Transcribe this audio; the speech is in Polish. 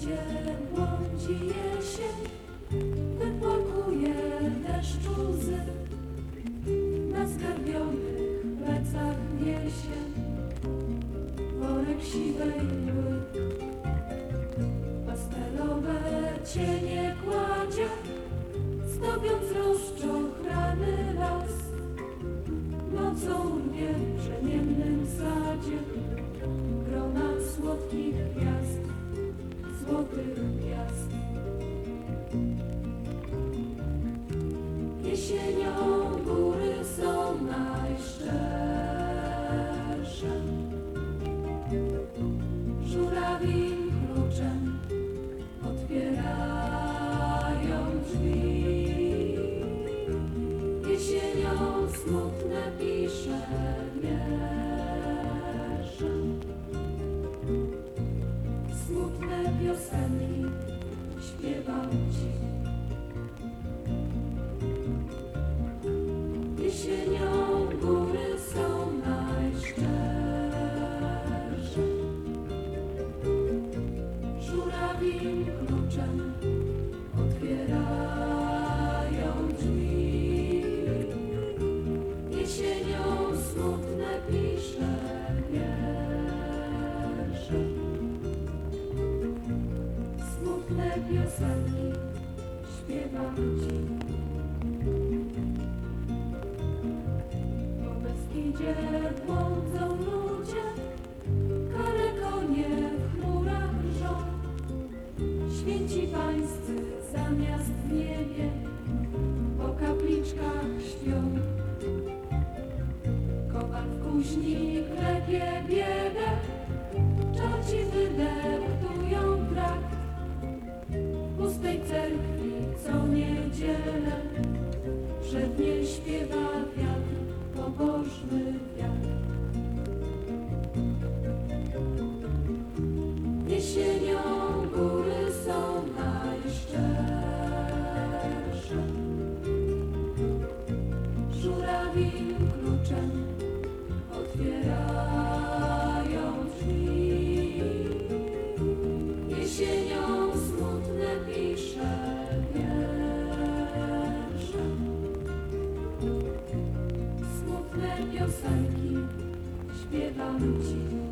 Beskidzie błądzi jesień, wypłakuje deszczu łzy. Na skarbionych plecach niesie worek siwej mgły. Pastelowe cienie kładzie, zdobiąc rozczochrany las. Jesienią góry są najszczersze. Żurawim kluczem otwierają drzwi. Jesienią smutne pisze wiersze. Smutne piosenki kluczem otwierają drzwi. Jesienią smutne pisze wiersze. Smutne piosenki śpiewam ci. Po Beskidzie błądzą Święci pańscy zamiast w niebie po kapliczkach śpią. Kowal w kuźni klepie biedę, czaci wydeptują trakt. W pustej cerkwi co niedzielę przednie śpiewa wiatr, pobożny wiatr. Żurawim kluczem otwierają drzwi. Jesienią smutne pisze wiersze. Smutne piosenki śpiewam ci.